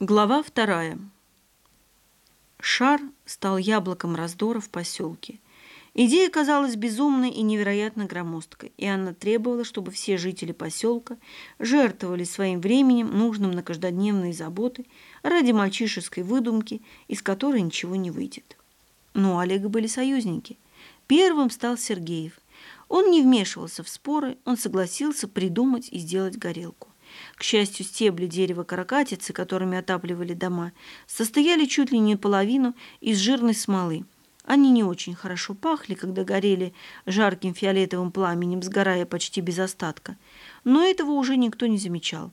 Глава вторая. Шар стал яблоком раздора в поселке. Идея казалась безумной и невероятно громоздкой, и она требовала, чтобы все жители поселка жертвовали своим временем, нужным на каждодневные заботы, ради мальчишеской выдумки, из которой ничего не выйдет. Но у Олега были союзники. Первым стал Сергеев. Он не вмешивался в споры, он согласился придумать и сделать горелку. К счастью, стебли дерева каракатицы, которыми отапливали дома, состояли чуть ли не половину из жирной смолы. Они не очень хорошо пахли, когда горели жарким фиолетовым пламенем, сгорая почти без остатка. Но этого уже никто не замечал.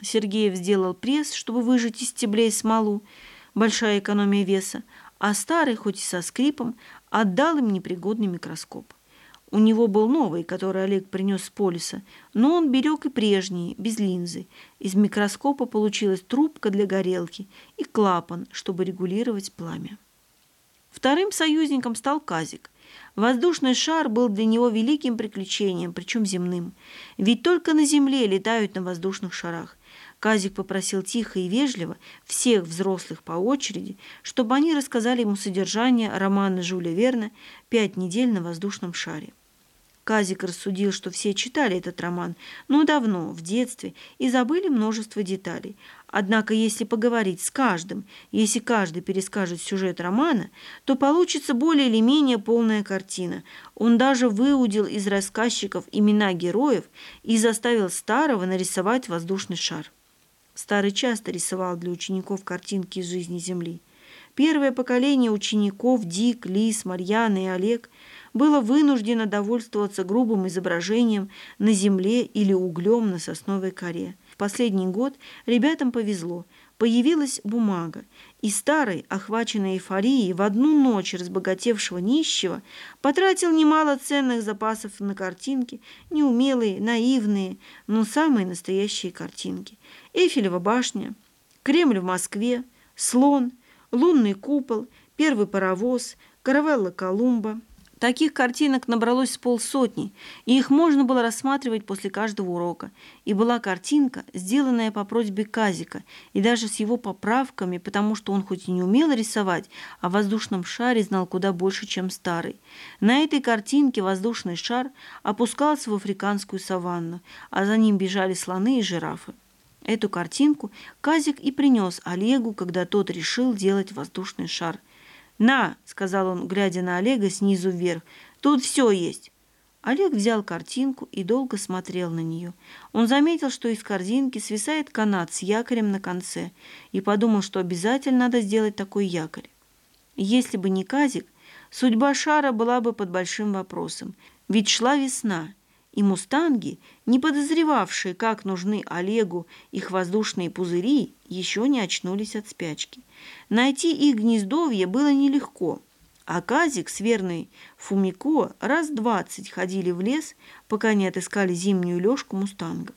Сергеев сделал пресс, чтобы выжать из стеблей смолу, большая экономия веса, а старый, хоть и со скрипом, отдал им непригодный микроскоп. У него был новый, который Олег принес с полиса, но он берег и прежний, без линзы. Из микроскопа получилась трубка для горелки и клапан, чтобы регулировать пламя. Вторым союзником стал Казик. Воздушный шар был для него великим приключением, причем земным. Ведь только на Земле летают на воздушных шарах. Казик попросил тихо и вежливо всех взрослых по очереди, чтобы они рассказали ему содержание романа Жюля Верна «Пять недель на воздушном шаре». Казик рассудил, что все читали этот роман, но давно, в детстве, и забыли множество деталей. Однако, если поговорить с каждым, если каждый перескажет сюжет романа, то получится более или менее полная картина. Он даже выудил из рассказчиков имена героев и заставил Старого нарисовать воздушный шар. Старый часто рисовал для учеников картинки из жизни Земли. Первое поколение учеников Дик, Лис, Марьяна и Олег – было вынуждено довольствоваться грубым изображением на земле или углем на сосновой коре. В последний год ребятам повезло. Появилась бумага, и старый, охваченный эйфорией, в одну ночь разбогатевшего нищего, потратил немало ценных запасов на картинки, неумелые, наивные, но самые настоящие картинки. Эйфелева башня, Кремль в Москве, слон, лунный купол, первый паровоз, каравелла Колумба – Таких картинок набралось с полсотни, и их можно было рассматривать после каждого урока. И была картинка, сделанная по просьбе Казика, и даже с его поправками, потому что он хоть и не умел рисовать, а воздушном шаре знал куда больше, чем старый. На этой картинке воздушный шар опускался в африканскую саванну, а за ним бежали слоны и жирафы. Эту картинку Казик и принес Олегу, когда тот решил делать воздушный шар – «На!» — сказал он, глядя на Олега снизу вверх. «Тут все есть!» Олег взял картинку и долго смотрел на нее. Он заметил, что из корзинки свисает канат с якорем на конце, и подумал, что обязательно надо сделать такой якорь. Если бы не Казик, судьба шара была бы под большим вопросом, ведь шла весна — и мустанги, не подозревавшие, как нужны Олегу их воздушные пузыри, еще не очнулись от спячки. Найти их гнездовье было нелегко, а Казик с верной Фумико раз двадцать ходили в лес, пока не отыскали зимнюю лёжку мустангов.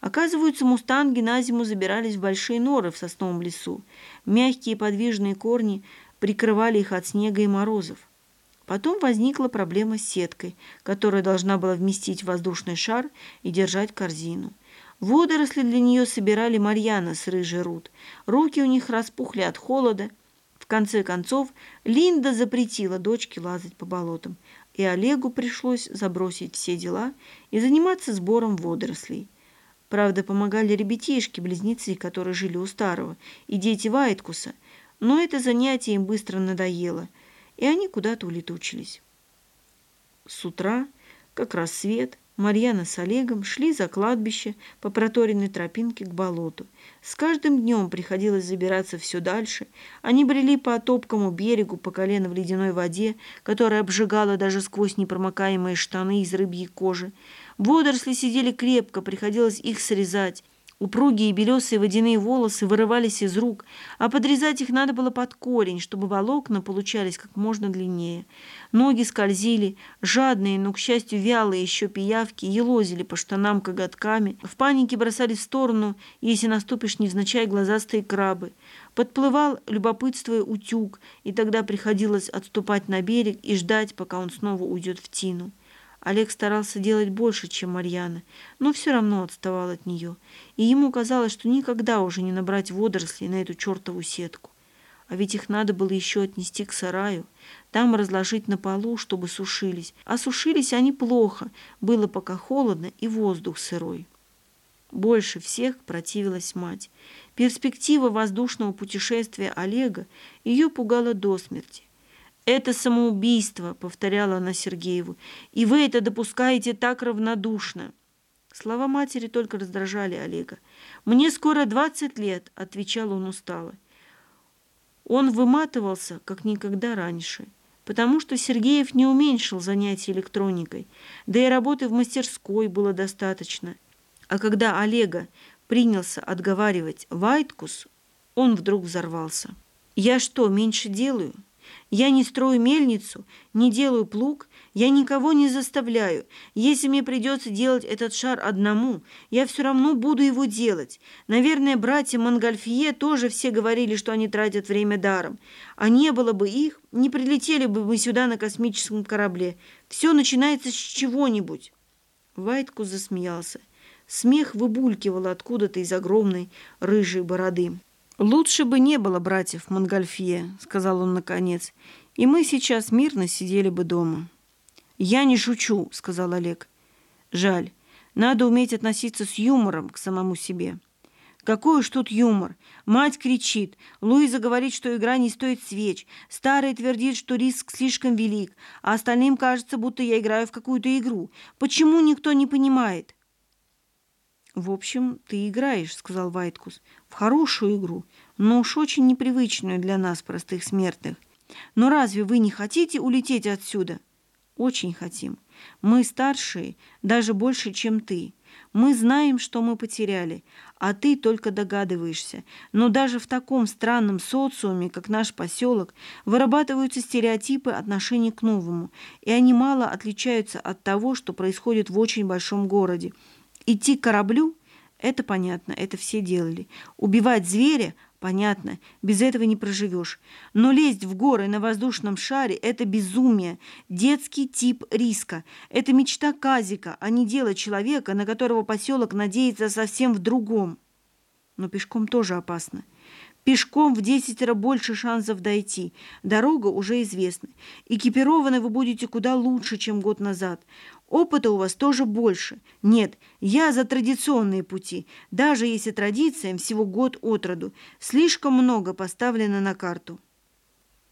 Оказывается, мустанги на зиму забирались в большие норы в сосновом лесу. Мягкие подвижные корни прикрывали их от снега и морозов. Потом возникла проблема с сеткой, которая должна была вместить воздушный шар и держать корзину. Водоросли для нее собирали Марьяна с рыжей Рут. Руки у них распухли от холода. В конце концов, Линда запретила дочке лазать по болотам, и Олегу пришлось забросить все дела и заниматься сбором водорослей. Правда, помогали ребятишки, близнецы, которые жили у старого, и дети Вайткуса, но это занятие им быстро надоело – и они куда-то улетучились. С утра, как рассвет, Марьяна с Олегом шли за кладбище по проторенной тропинке к болоту. С каждым днем приходилось забираться все дальше. Они брели по топкому берегу по колено в ледяной воде, которая обжигала даже сквозь непромокаемые штаны из рыбьей кожи. Водоросли сидели крепко, приходилось их срезать. Упругие белесые водяные волосы вырывались из рук, а подрезать их надо было под корень, чтобы волокна получались как можно длиннее. Ноги скользили, жадные, но, к счастью, вялые еще пиявки, елозили по штанам коготками, в панике бросали в сторону, если наступишь невзначай глазастые крабы. Подплывал, любопытствуя, утюг, и тогда приходилось отступать на берег и ждать, пока он снова уйдет в тину. Олег старался делать больше, чем Марьяна, но все равно отставал от нее, и ему казалось, что никогда уже не набрать водорослей на эту чертову сетку. А ведь их надо было еще отнести к сараю, там разложить на полу, чтобы сушились. А сушились они плохо, было пока холодно и воздух сырой. Больше всех противилась мать. Перспектива воздушного путешествия Олега ее пугала до смерти. «Это самоубийство», — повторяла она Сергееву, «и вы это допускаете так равнодушно». Слова матери только раздражали Олега. «Мне скоро двадцать лет», — отвечал он устало. Он выматывался, как никогда раньше, потому что Сергеев не уменьшил занятий электроникой, да и работы в мастерской было достаточно. А когда Олега принялся отговаривать Вайткус, он вдруг взорвался. «Я что, меньше делаю?» Я не строю мельницу, не делаю плуг, я никого не заставляю. Если мне придется делать этот шар одному, я все равно буду его делать. Наверное, братья Монгольфье тоже все говорили, что они тратят время даром. А не было бы их, не прилетели бы мы сюда на космическом корабле. Все начинается с чего-нибудь. Вайтку засмеялся. Смех выбулькивал откуда-то из огромной рыжей бороды. «Лучше бы не было братьев Монгольфье», — сказал он наконец, «и мы сейчас мирно сидели бы дома». «Я не шучу», — сказал Олег. «Жаль. Надо уметь относиться с юмором к самому себе». Какой уж тут юмор. Мать кричит. Луиза говорит, что игра не стоит свеч. Старый твердит, что риск слишком велик. А остальным кажется, будто я играю в какую-то игру. Почему никто не понимает? «В общем, ты играешь», — сказал Вайткус, — «в хорошую игру, но уж очень непривычную для нас, простых смертных. Но разве вы не хотите улететь отсюда?» «Очень хотим. Мы старшие, даже больше, чем ты. Мы знаем, что мы потеряли, а ты только догадываешься. Но даже в таком странном социуме, как наш поселок, вырабатываются стереотипы отношений к новому, и они мало отличаются от того, что происходит в очень большом городе. Идти к кораблю – это понятно, это все делали. Убивать зверя – понятно, без этого не проживешь. Но лезть в горы на воздушном шаре – это безумие, детский тип риска. Это мечта Казика, а не дело человека, на которого поселок надеется совсем в другом. Но пешком тоже опасно. Пешком в десятеро больше шансов дойти. Дорога уже известна. Экипированы вы будете куда лучше, чем год назад. Опыта у вас тоже больше. Нет, я за традиционные пути, даже если традициям всего год от роду. Слишком много поставлено на карту.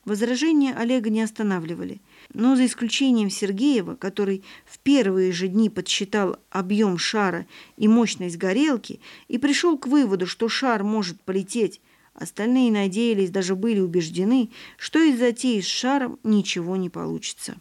Возражения Олега не останавливали, но за исключением Сергеева, который в первые же дни подсчитал объем шара и мощность горелки и пришел к выводу, что шар может полететь, остальные надеялись, даже были убеждены, что из затеи с шаром ничего не получится.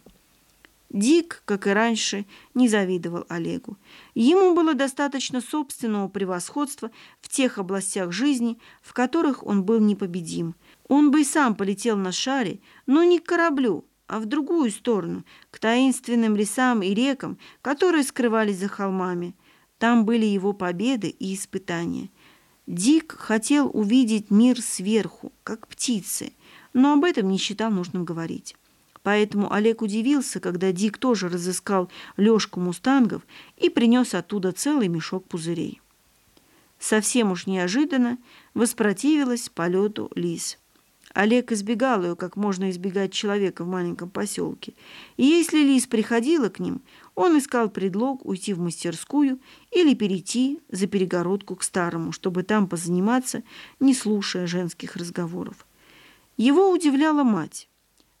Дик, как и раньше, не завидовал Олегу. Ему было достаточно собственного превосходства в тех областях жизни, в которых он был непобедим. Он бы и сам полетел на шаре, но не к кораблю, а в другую сторону, к таинственным лесам и рекам, которые скрывались за холмами. Там были его победы и испытания. Дик хотел увидеть мир сверху, как птицы, но об этом не считал нужным говорить. Поэтому Олег удивился, когда Дик тоже разыскал лёжку мустангов и принес оттуда целый мешок пузырей. Совсем уж неожиданно воспротивилась полету лис. Олег избегал ее, как можно избегать человека в маленьком поселке. И если лис приходила к ним, он искал предлог уйти в мастерскую или перейти за перегородку к старому, чтобы там позаниматься, не слушая женских разговоров. Его удивляла мать.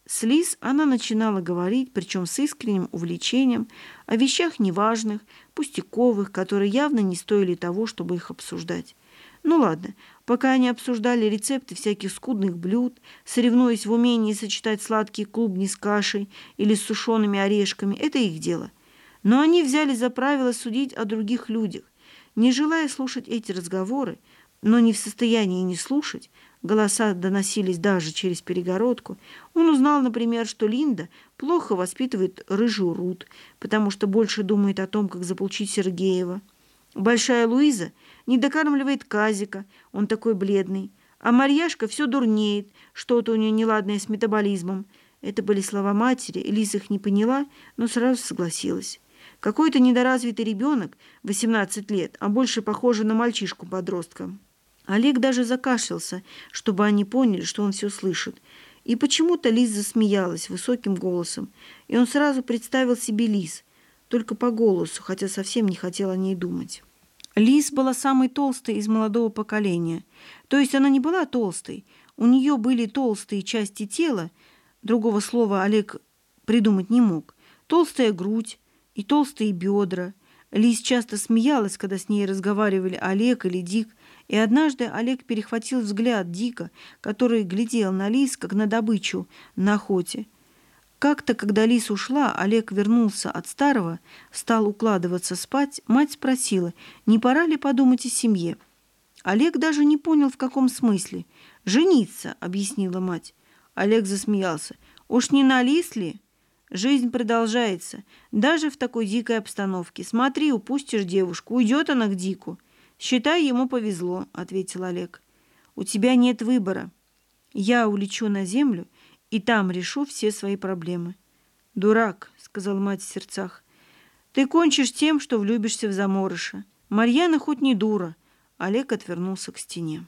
С Лиз она начинала говорить, причем с искренним увлечением, о вещах неважных, пустяковых, которые явно не стоили того, чтобы их обсуждать. Ну ладно, пока они обсуждали рецепты всяких скудных блюд, соревнуясь в умении сочетать сладкие клубни с кашей или с сушеными орешками, это их дело. Но они взяли за правило судить о других людях. Не желая слушать эти разговоры, но не в состоянии не слушать, голоса доносились даже через перегородку, он узнал, например, что Линда плохо воспитывает рыжую Рут, потому что больше думает о том, как заполучить Сергеева. Большая Луиза не докармливает Казика, он такой бледный, а Марьяшка все дурнеет, что-то у нее неладное с метаболизмом. Это были слова матери, Лиза их не поняла, но сразу согласилась. Какой-то недоразвитый ребенок, 18 лет, а больше похожий на мальчишку-подростка. Олег даже закашлялся, чтобы они поняли, что он все слышит. И почему-то Лиз засмеялась высоким голосом, и он сразу представил себе Лиз, только по голосу, хотя совсем не хотел о ней думать. Лиз была самой толстой из молодого поколения. То есть она не была толстой. У нее были толстые части тела, другого слова Олег придумать не мог, толстая грудь и толстые бедра. Лиз часто смеялась, когда с ней разговаривали Олег или Дик, и однажды Олег перехватил взгляд Дика, который глядел на Лис, как на добычу на охоте. Как-то, когда Лис ушла, Олег вернулся от старого, стал укладываться спать, мать спросила, не пора ли подумать о семье. Олег даже не понял, в каком смысле. «Жениться», — объяснила мать. Олег засмеялся. «Уж не на Лис ли?» Жизнь продолжается, даже в такой дикой обстановке. Смотри, упустишь девушку, уйдет она к Дику. «Считай, ему повезло», — ответил Олег. «У тебя нет выбора. Я улечу на землю и там решу все свои проблемы». «Дурак», — сказал мать в сердцах. «Ты кончишь тем, что влюбишься в заморыша. Марьяна хоть не дура». Олег отвернулся к стене.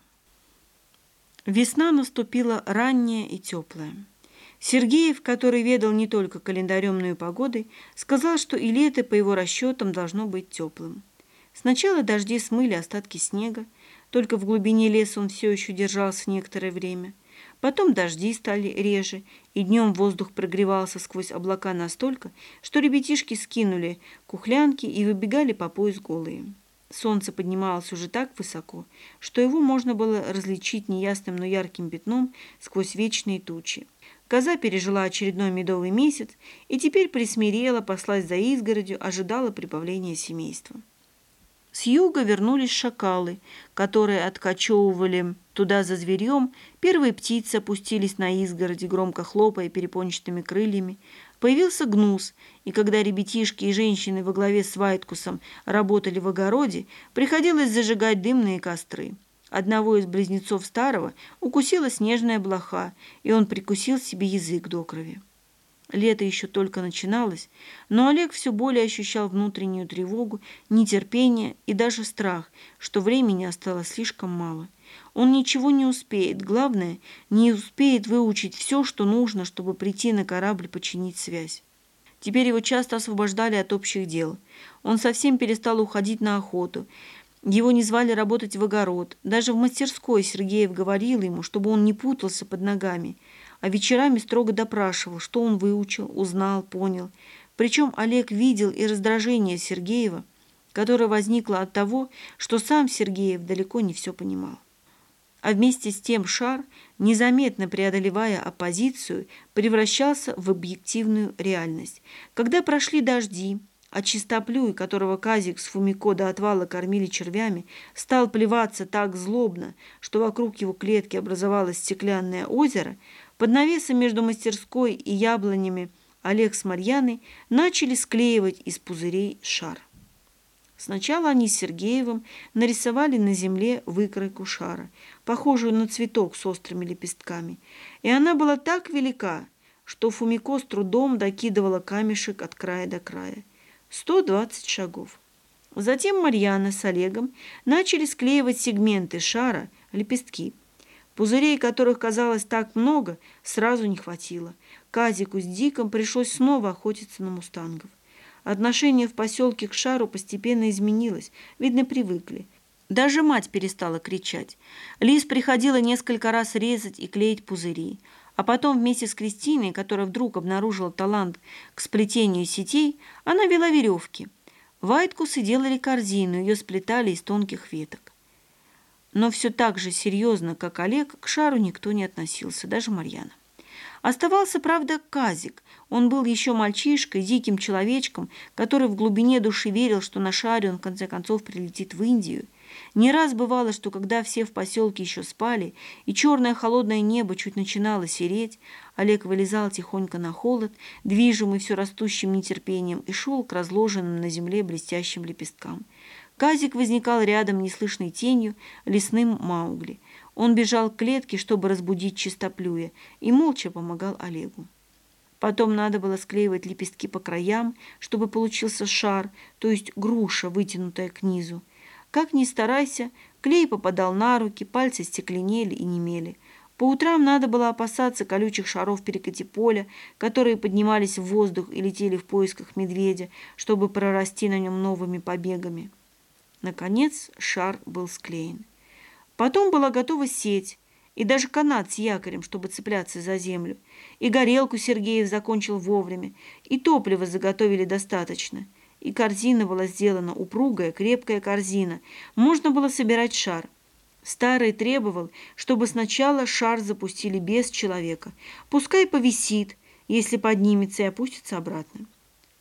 Весна наступила ранняя и теплая. Сергеев, который ведал не только календарем, но и погодой, сказал, что и лето, по его расчетам, должно быть теплым. Сначала дожди смыли остатки снега, только в глубине леса он все еще держался некоторое время. Потом дожди стали реже, и днем воздух прогревался сквозь облака настолько, что ребятишки скинули кухлянки и выбегали по пояс голые. Солнце поднималось уже так высоко, что его можно было различить неясным, но ярким пятном сквозь вечные тучи. Коза пережила очередной медовый месяц и теперь присмирела, послась за изгородью, ожидала прибавления семейства. С юга вернулись шакалы, которые откачевывали туда за зверьем. Первые птицы опустились на изгороди, громко хлопая перепончатыми крыльями. Появился гнус, и когда ребятишки и женщины во главе с Вайткусом работали в огороде, приходилось зажигать дымные костры. Одного из близнецов старого укусила снежная блоха, и он прикусил себе язык до крови. Лето еще только начиналось, но Олег все более ощущал внутреннюю тревогу, нетерпение и даже страх, что времени осталось слишком мало. Он ничего не успеет, главное, не успеет выучить все, что нужно, чтобы прийти на корабль починить связь. Теперь его часто освобождали от общих дел. Он совсем перестал уходить на охоту. Его не звали работать в огород. Даже в мастерской Сергеев говорил ему, чтобы он не путался под ногами – а вечерами строго допрашивал, что он выучил, узнал, понял. Причем Олег видел и раздражение Сергеева, которое возникло от того, что сам Сергеев далеко не все понимал. А вместе с тем шар, незаметно преодолевая оппозицию, превращался в объективную реальность. Когда прошли дожди, а чистоплюй, которого Казик с Фумико до отвала кормили червями, стал плеваться так злобно, что вокруг его клетки образовалось стеклянное озеро, под навесом между мастерской и яблонями Олег с Марьяной начали склеивать из пузырей шар. Сначала они с Сергеевым нарисовали на земле выкройку шара, похожую на цветок с острыми лепестками, и она была так велика, что Фумико с трудом докидывала камешек от края до края. 120 шагов. Затем Марьяна с Олегом начали склеивать сегменты шара, лепестки – Пузырей, которых казалось так много, сразу не хватило. Казику с Диком пришлось снова охотиться на мустангов. Отношение в поселке к шару постепенно изменилось, видно, привыкли. Даже мать перестала кричать. Лиз приходила несколько раз резать и клеить пузыри. А потом вместе с Кристиной, которая вдруг обнаружила талант к сплетению сетей, она вела веревки. Вайткусы делали корзину, ее сплетали из тонких веток. Но все так же серьезно, как Олег, к шару никто не относился, даже Марьяна. Оставался, правда, Казик. Он был еще мальчишкой, диким человечком, который в глубине души верил, что на шаре он в конце концов прилетит в Индию. Не раз бывало, что когда все в поселке еще спали, и черное холодное небо чуть начинало сереть, Олег вылезал тихонько на холод, движимый все растущим нетерпением, и шел к разложенным на земле блестящим лепесткам. Казик возникал рядом неслышной тенью, лесным Маугли. Он бежал к клетке, чтобы разбудить чистоплюя, и молча помогал Олегу. Потом надо было склеивать лепестки по краям, чтобы получился шар, то есть груша, вытянутая к низу. Как ни старайся, клей попадал на руки, пальцы стекленели и немели. По утрам надо было опасаться колючих шаров перекати поля, которые поднимались в воздух и летели в поисках медведя, чтобы прорасти на нем новыми побегами. Наконец шар был склеен. Потом была готова сеть, и даже канат с якорем, чтобы цепляться за землю. И горелку Сергеев закончил вовремя, и топлива заготовили достаточно. И корзина была сделана, упругая, крепкая корзина. Можно было собирать шар. Старый требовал, чтобы сначала шар запустили без человека. Пускай повисит, если поднимется и опустится обратно.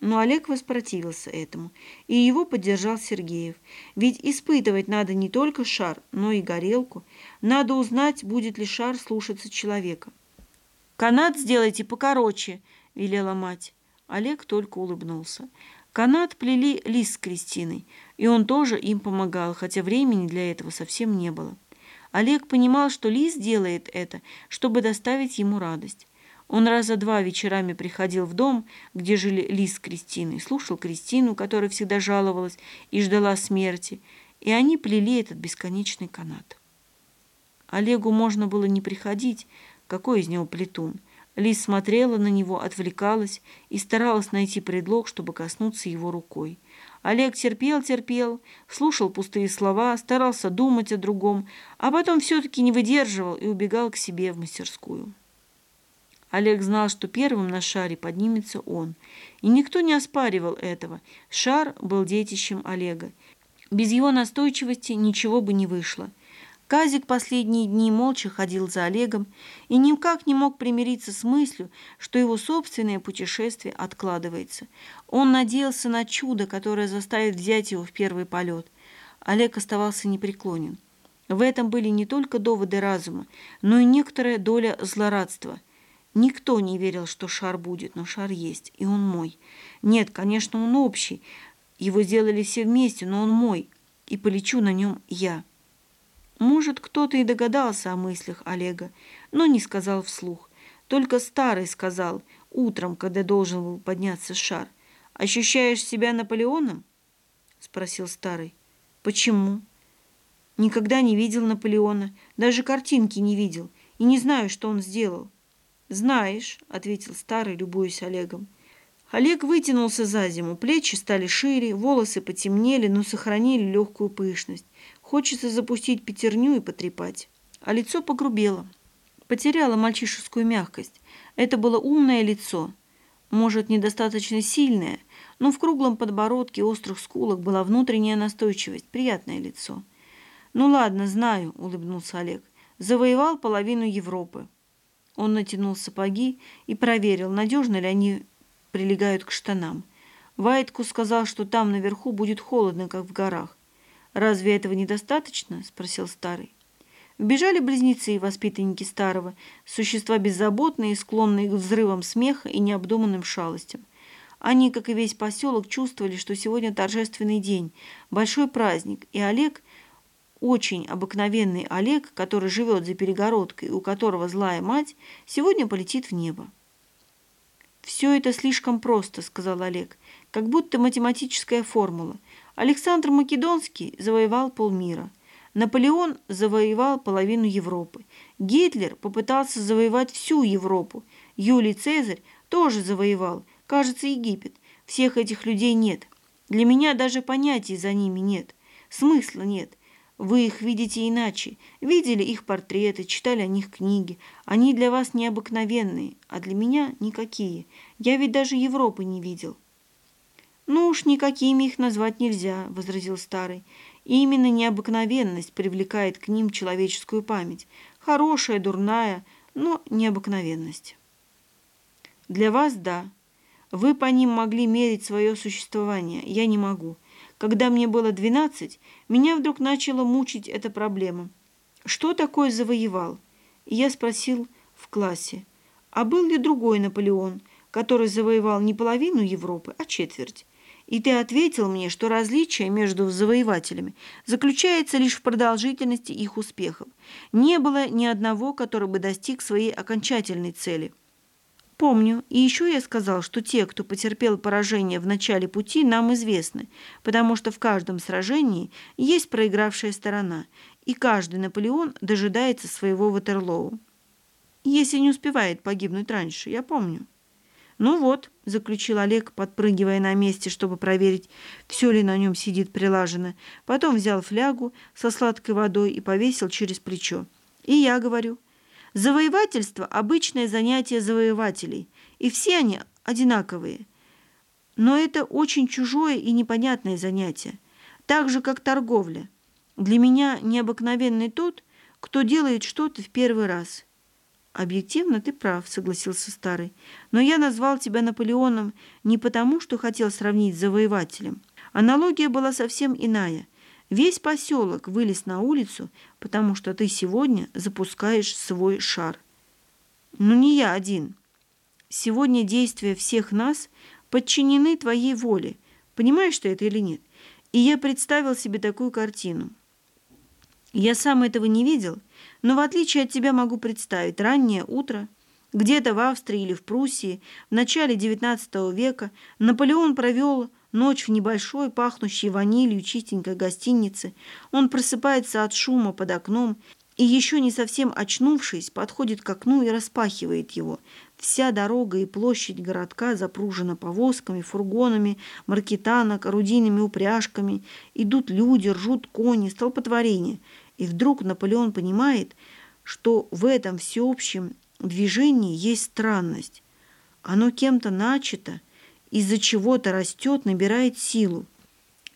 Но Олег воспротивился этому, и его поддержал Сергеев. Ведь испытывать надо не только шар, но и горелку. Надо узнать, будет ли шар слушаться человека. «Канат сделайте покороче», — велела мать. Олег только улыбнулся. Канат плели Лис с Кристиной, и он тоже им помогал, хотя времени для этого совсем не было. Олег понимал, что Лис делает это, чтобы доставить ему радость. Он раза два вечерами приходил в дом, где жили Лис с Кристиной, слушал Кристину, которая всегда жаловалась и ждала смерти, и они плели этот бесконечный канат. Олегу можно было не приходить, какой из него плетун. Лис смотрела на него, отвлекалась и старалась найти предлог, чтобы коснуться его рукой. Олег терпел-терпел, слушал пустые слова, старался думать о другом, а потом все-таки не выдерживал и убегал к себе в мастерскую. Олег знал, что первым на шаре поднимется он. И никто не оспаривал этого. Шар был детищем Олега. Без его настойчивости ничего бы не вышло. Казик последние дни молча ходил за Олегом и никак не мог примириться с мыслью, что его собственное путешествие откладывается. Он надеялся на чудо, которое заставит взять его в первый полет. Олег оставался непреклонен. В этом были не только доводы разума, но и некоторая доля злорадства. Никто не верил, что шар будет, но шар есть, и он мой. Нет, конечно, он общий. Его сделали все вместе, но он мой, и полечу на нем я. Может, кто-то и догадался о мыслях Олега, но не сказал вслух. Только старый сказал утром, когда должен был подняться шар. «Ощущаешь себя Наполеоном?» – спросил старый. «Почему?» «Никогда не видел Наполеона, даже картинки не видел, и не знаю, что он сделал». «Знаешь», – ответил старый, любуясь Олегом. Олег вытянулся за зиму, плечи стали шире, волосы потемнели, но сохранили легкую пышность. Хочется запустить пятерню и потрепать. А лицо погрубело. Потеряло мальчишескую мягкость. Это было умное лицо. Может, недостаточно сильное, но в круглом подбородке острых скулах была внутренняя настойчивость. Приятное лицо. «Ну ладно, знаю», — улыбнулся Олег. «Завоевал половину Европы». Он натянул сапоги и проверил, надежно ли они прилегают к штанам. Вайтку сказал, что там наверху будет холодно, как в горах. «Разве этого недостаточно?» – спросил старый. Вбежали близнецы, воспитанники старого, существа беззаботные, склонные к взрывам смеха и необдуманным шалостям. Они, как и весь поселок, чувствовали, что сегодня торжественный день, большой праздник, и Олег, очень обыкновенный Олег, который живет за перегородкой, у которого злая мать, сегодня полетит в небо. «Все это слишком просто», — сказал Олег, — «как будто математическая формула. Александр Македонский завоевал полмира. Наполеон завоевал половину Европы. Гитлер попытался завоевать всю Европу. Юлий Цезарь тоже завоевал, кажется, Египет. Всех этих людей нет. Для меня даже понятий за ними нет. Смысла нет. Вы их видите иначе. Видели их портреты, читали о них книги. Они для вас необыкновенные, а для меня никакие. Я ведь даже Европы не видел. «Ну уж никакими их назвать нельзя», — возразил старый. «Именно необыкновенность привлекает к ним человеческую память. Хорошая, дурная, но необыкновенность». «Для вас – да. Вы по ним могли мерить свое существование. Я не могу. Когда мне было двенадцать, меня вдруг начала мучить эта проблема. Что такое завоевал?» Я спросил в классе, а был ли другой Наполеон, который завоевал не половину Европы, а четверть? И ты ответил мне, что различие между завоевателями заключается лишь в продолжительности их успехов. Не было ни одного, который бы достиг своей окончательной цели. Помню. И еще я сказал, что те, кто потерпел поражение в начале пути, нам известны, потому что в каждом сражении есть проигравшая сторона, и каждый Наполеон дожидается своего Ватерлоу. Если не успевает погибнуть раньше, я помню. «Ну вот», — заключил Олег, подпрыгивая на месте, чтобы проверить, все ли на нем сидит прилажено. Потом взял флягу со сладкой водой и повесил через плечо. «И я говорю, завоевательство — обычное занятие завоевателей, и все они одинаковые. Но это очень чужое и непонятное занятие, так же, как торговля. Для меня необыкновенный тот, кто делает что-то в первый раз». «Объективно ты прав», — согласился старый. «Но я назвал тебя Наполеоном не потому, что хотел сравнить с завоевателем. Аналогия была совсем иная. Весь поселок вылез на улицу, потому что ты сегодня запускаешь свой шар. Но не я один. Сегодня действия всех нас подчинены твоей воле. Понимаешь ты это или нет? И я представил себе такую картину. Я сам этого не видел, — но в отличие от тебя могу представить раннее утро, где-то в Австрии или в Пруссии в начале XIX века Наполеон провел ночь в небольшой, пахнущей ванилью чистенькой гостинице. Он просыпается от шума под окном и, еще не совсем очнувшись, подходит к окну и распахивает его. Вся дорога и площадь городка запружена повозками, фургонами, маркетанок, орудийными упряжками. Идут люди, ржут кони, столпотворение – и вдруг Наполеон понимает, что в этом всеобщем движении есть странность. Оно кем-то начато, из-за чего-то растет, набирает силу.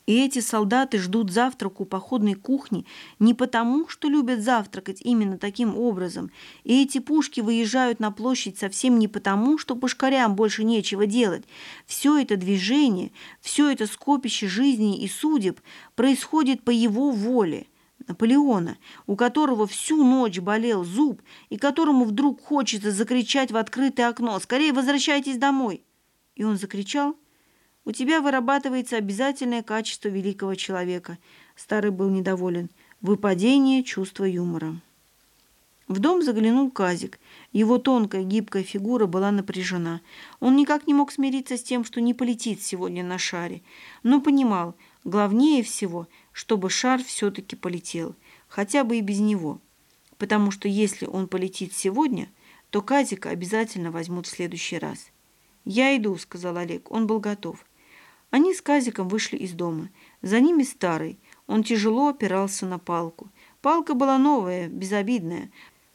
И эти солдаты ждут завтрак у походной кухни не потому, что любят завтракать именно таким образом. И эти пушки выезжают на площадь совсем не потому, что пушкарям больше нечего делать. Все это движение, все это скопище жизни и судеб происходит по его воле – Наполеона, у которого всю ночь болел зуб и которому вдруг хочется закричать в открытое окно «Скорее возвращайтесь домой!» И он закричал «У тебя вырабатывается обязательное качество великого человека». Старый был недоволен. Выпадение чувства юмора. В дом заглянул Казик. Его тонкая гибкая фигура была напряжена. Он никак не мог смириться с тем, что не полетит сегодня на шаре, но понимал, главнее всего – чтобы шар все-таки полетел, хотя бы и без него. Потому что если он полетит сегодня, то Казика обязательно возьмут в следующий раз. «Я иду», — сказал Олег. Он был готов. Они с Казиком вышли из дома. За ними старый. Он тяжело опирался на палку. Палка была новая, безобидная.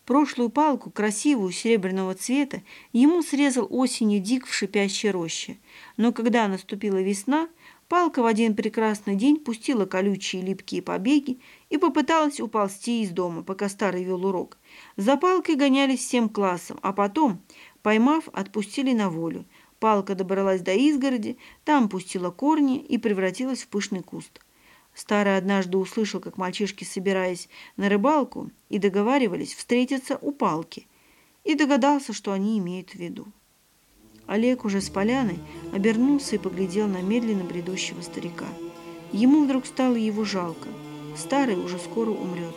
Прошлую палку, красивую, серебряного цвета, ему срезал осенью дик в шипящей роще. Но когда наступила весна, Палка в один прекрасный день пустила колючие липкие побеги и попыталась уползти из дома, пока старый вел урок. За палкой гонялись всем классом, а потом, поймав, отпустили на волю. Палка добралась до изгороди, там пустила корни и превратилась в пышный куст. Старый однажды услышал, как мальчишки, собираясь на рыбалку и договаривались встретиться у палки, и догадался, что они имеют в виду. Олег уже с поляны обернулся и поглядел на медленно бредущего старика. Ему вдруг стало его жалко. Старый уже скоро умрет.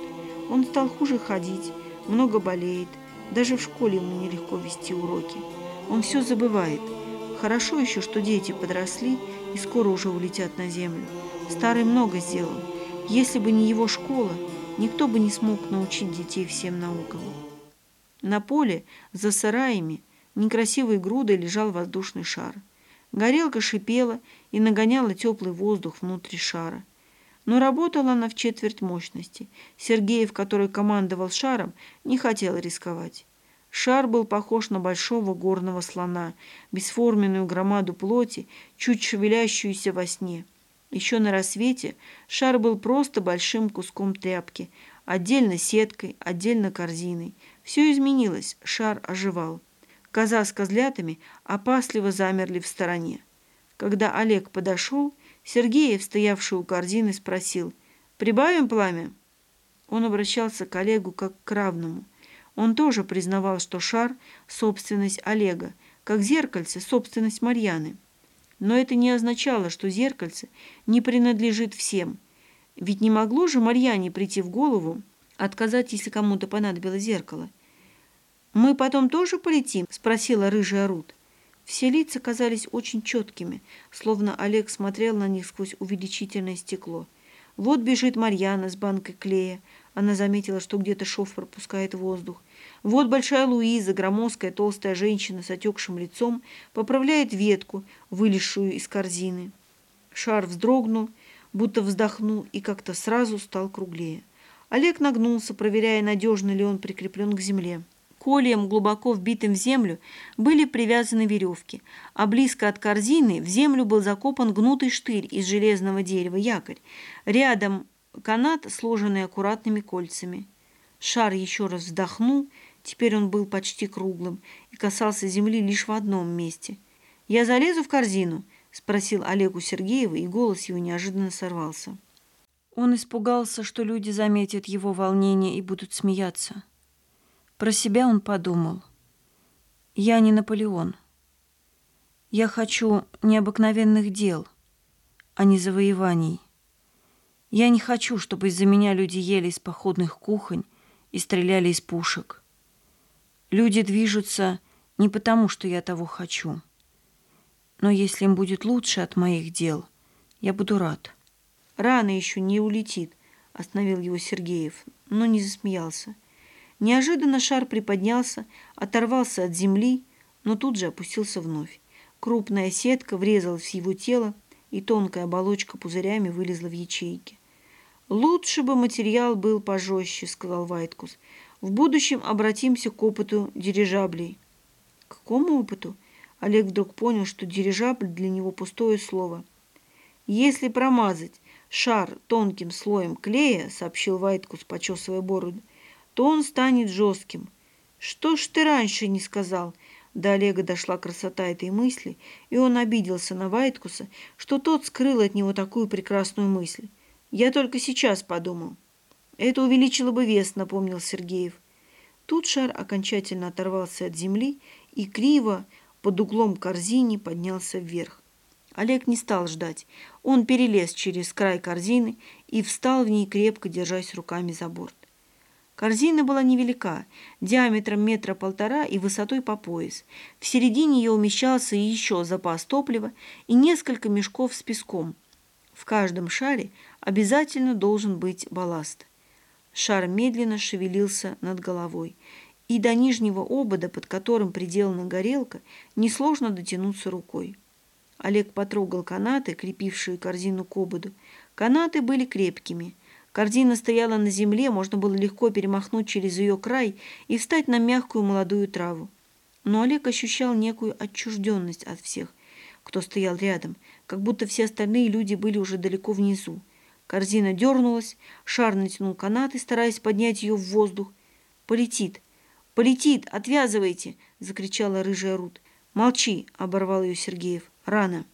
Он стал хуже ходить, много болеет. Даже в школе ему нелегко вести уроки. Он все забывает. Хорошо еще, что дети подросли и скоро уже улетят на землю. Старый много сделал. Если бы не его школа, никто бы не смог научить детей всем наукам. На поле, за сараями, некрасивой грудой лежал воздушный шар. Горелка шипела и нагоняла теплый воздух внутри шара. Но работала она в четверть мощности. Сергеев, который командовал шаром, не хотел рисковать. Шар был похож на большого горного слона, бесформенную громаду плоти, чуть шевелящуюся во сне. Еще на рассвете шар был просто большим куском тряпки, отдельно сеткой, отдельно корзиной. Все изменилось, шар оживал. Коза с козлятами опасливо замерли в стороне. Когда Олег подошел, Сергеев, стоявший у корзины, спросил «Прибавим пламя?» Он обращался к Олегу как к равному. Он тоже признавал, что шар – собственность Олега, как зеркальце – собственность Марьяны. Но это не означало, что зеркальце не принадлежит всем. Ведь не могло же Марьяне прийти в голову отказать, если кому-то понадобилось зеркало. «Мы потом тоже полетим?» – спросила рыжая Рут. Все лица казались очень четкими, словно Олег смотрел на них сквозь увеличительное стекло. Вот бежит Марьяна с банкой клея. Она заметила, что где-то шов пропускает воздух. Вот большая Луиза, громоздкая толстая женщина с отекшим лицом, поправляет ветку, вылезшую из корзины. Шар вздрогнул, будто вздохнул и как-то сразу стал круглее. Олег нагнулся, проверяя, надежно ли он прикреплен к земле. Колем, глубоко вбитым в землю, были привязаны веревки, а близко от корзины в землю был закопан гнутый штырь из железного дерева, якорь. Рядом канат, сложенный аккуратными кольцами. Шар еще раз вздохнул, теперь он был почти круглым и касался земли лишь в одном месте. «Я залезу в корзину?» – спросил Олегу Сергеева, и голос его неожиданно сорвался. Он испугался, что люди заметят его волнение и будут смеяться. Про себя он подумал. «Я не Наполеон. Я хочу необыкновенных дел, а не завоеваний. Я не хочу, чтобы из-за меня люди ели из походных кухонь и стреляли из пушек. Люди движутся не потому, что я того хочу. Но если им будет лучше от моих дел, я буду рад». «Рано еще не улетит», — остановил его Сергеев, но не засмеялся. Неожиданно шар приподнялся, оторвался от земли, но тут же опустился вновь. Крупная сетка врезалась в его тело, и тонкая оболочка пузырями вылезла в ячейки. «Лучше бы материал был пожестче», — сказал Вайткус. «В будущем обратимся к опыту дирижаблей». «К какому опыту?» Олег вдруг понял, что дирижабль для него пустое слово. «Если промазать шар тонким слоем клея», — сообщил Вайткус, почесывая бороду, — то он станет жестким. Что ж ты раньше не сказал? До Олега дошла красота этой мысли, и он обиделся на Вайткуса, что тот скрыл от него такую прекрасную мысль. Я только сейчас подумал. Это увеличило бы вес, напомнил Сергеев. Тут шар окончательно оторвался от земли и криво под углом корзине поднялся вверх. Олег не стал ждать. Он перелез через край корзины и встал в ней, крепко держась руками за борт. Корзина была невелика, диаметром метра полтора и высотой по пояс. В середине ее умещался еще запас топлива и несколько мешков с песком. В каждом шаре обязательно должен быть балласт. Шар медленно шевелился над головой, и до нижнего обода, под которым приделана горелка, несложно дотянуться рукой. Олег потрогал канаты, крепившие корзину к ободу. Канаты были крепкими – Корзина стояла на земле, можно было легко перемахнуть через ее край и встать на мягкую молодую траву. Но Олег ощущал некую отчужденность от всех, кто стоял рядом, как будто все остальные люди были уже далеко внизу. Корзина дернулась, шар натянул канаты, стараясь поднять ее в воздух. «Полетит! Полетит! Отвязывайте!» — закричала рыжая Рут. «Молчи!» — оборвал ее Сергеев. «Рано!»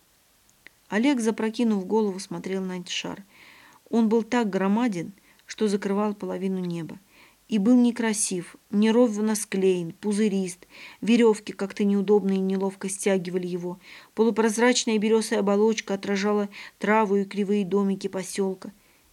Олег, запрокинув голову, смотрел на шар — он был так громаден, что закрывал половину неба. И был некрасив, неровно склеен, пузырист, веревки как-то неудобно и неловко стягивали его, полупрозрачная бересая оболочка отражала траву и кривые домики поселка.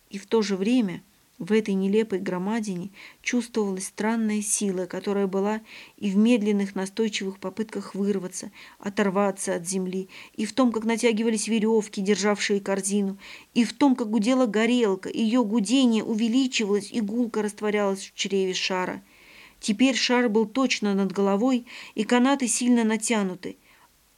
И в то же время в этой нелепой громадине чувствовалась странная сила, которая была и в медленных настойчивых попытках вырваться, оторваться от земли, и в том, как натягивались веревки, державшие корзину, и в том, как гудела горелка, ее гудение увеличивалось, и гулко растворялось в чреве шара. Теперь шар был точно над головой, и канаты сильно натянуты.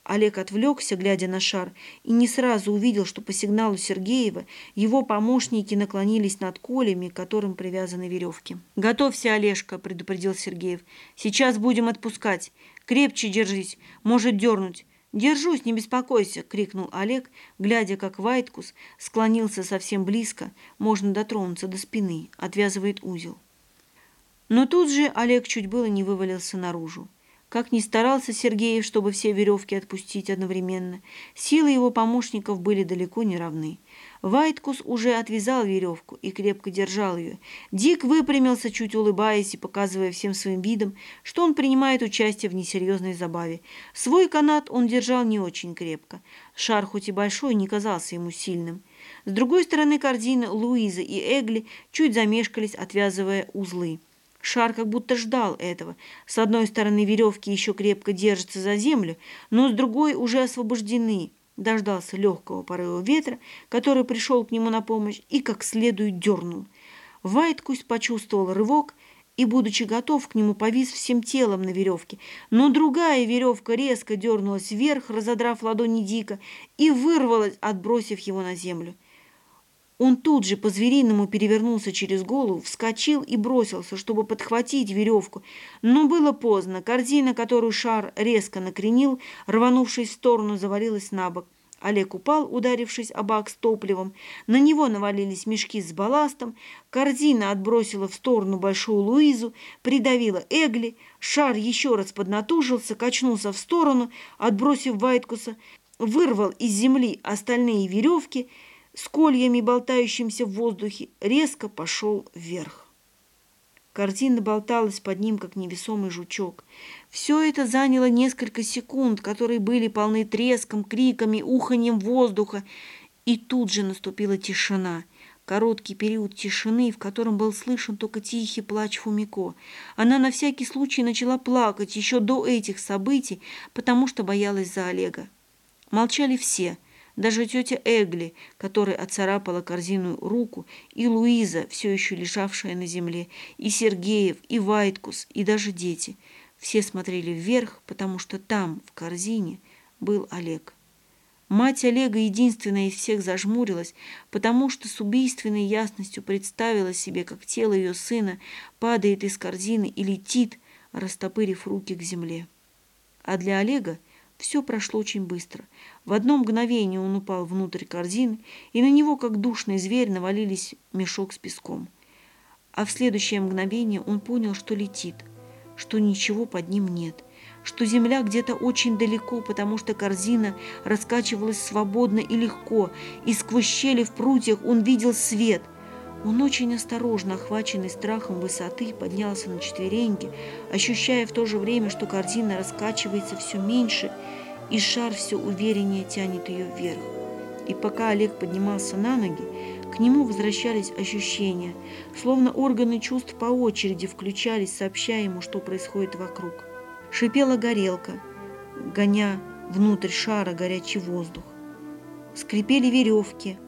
Олег отвлекся, глядя на шар, и не сразу увидел, что по сигналу Сергеева его помощники наклонились над колями, к которым привязаны веревки. «Готовься, Олежка», — предупредил Сергеев. «Сейчас будем отпускать. Крепче держись, может дернуть». «Держусь, не беспокойся!» — крикнул Олег, глядя, как Вайткус склонился совсем близко, можно дотронуться до спины, отвязывает узел. Но тут же Олег чуть было не вывалился наружу. Как ни старался Сергеев, чтобы все веревки отпустить одновременно, силы его помощников были далеко не равны. Вайткус уже отвязал веревку и крепко держал ее. Дик выпрямился, чуть улыбаясь и показывая всем своим видом, что он принимает участие в несерьезной забаве. Свой канат он держал не очень крепко. Шар, хоть и большой, не казался ему сильным. С другой стороны корзины Луиза и Эгли чуть замешкались, отвязывая узлы. Шар как будто ждал этого. С одной стороны веревки еще крепко держатся за землю, но с другой уже освобождены. Дождался легкого порыва ветра, который пришел к нему на помощь и как следует дернул. Вайткусь почувствовал рывок и, будучи готов к нему, повис всем телом на веревке. Но другая веревка резко дернулась вверх, разодрав ладони Дика, и вырвалась, отбросив его на землю. Он тут же по-звериному перевернулся через голову, вскочил и бросился, чтобы подхватить веревку. Но было поздно. Корзина, которую шар резко накренил, рванувшись в сторону, завалилась на бок. Олег упал, ударившись о бак с топливом. На него навалились мешки с балластом. Корзина отбросила в сторону большую Луизу, придавила Эгли. Шар еще раз поднатужился, качнулся в сторону, отбросив Вайткуса, вырвал из земли остальные веревки – с кольями, болтающимся в воздухе, резко пошел вверх. Картина болталась под ним, как невесомый жучок. Все это заняло несколько секунд, которые были полны треском, криками, уханьем воздуха. И тут же наступила тишина. Короткий период тишины, в котором был слышен только тихий плач Фумико. Она на всякий случай начала плакать еще до этих событий, потому что боялась за Олега. Молчали все – даже тетя Эгли, которая отцарапала корзину руку, и Луиза, все еще лежавшая на земле, и Сергеев, и Вайткус, и даже дети. Все смотрели вверх, потому что там, в корзине, был Олег. Мать Олега единственная из всех зажмурилась, потому что с убийственной ясностью представила себе, как тело ее сына падает из корзины и летит, растопырив руки к земле. А для Олега все прошло очень быстро. В одно мгновение он упал внутрь корзины, и на него, как душный зверь, навалились мешок с песком. А в следующее мгновение он понял, что летит, что ничего под ним нет, что земля где-то очень далеко, потому что корзина раскачивалась свободно и легко, и сквозь щели в прутьях он видел свет. Он очень осторожно, охваченный страхом высоты, поднялся на четвереньки, ощущая в то же время, что корзина раскачивается все меньше – и шар все увереннее тянет ее вверх. И пока Олег поднимался на ноги, к нему возвращались ощущения, словно органы чувств по очереди включались, сообщая ему, что происходит вокруг. Шипела горелка, гоня внутрь шара горячий воздух. Скрипели веревки,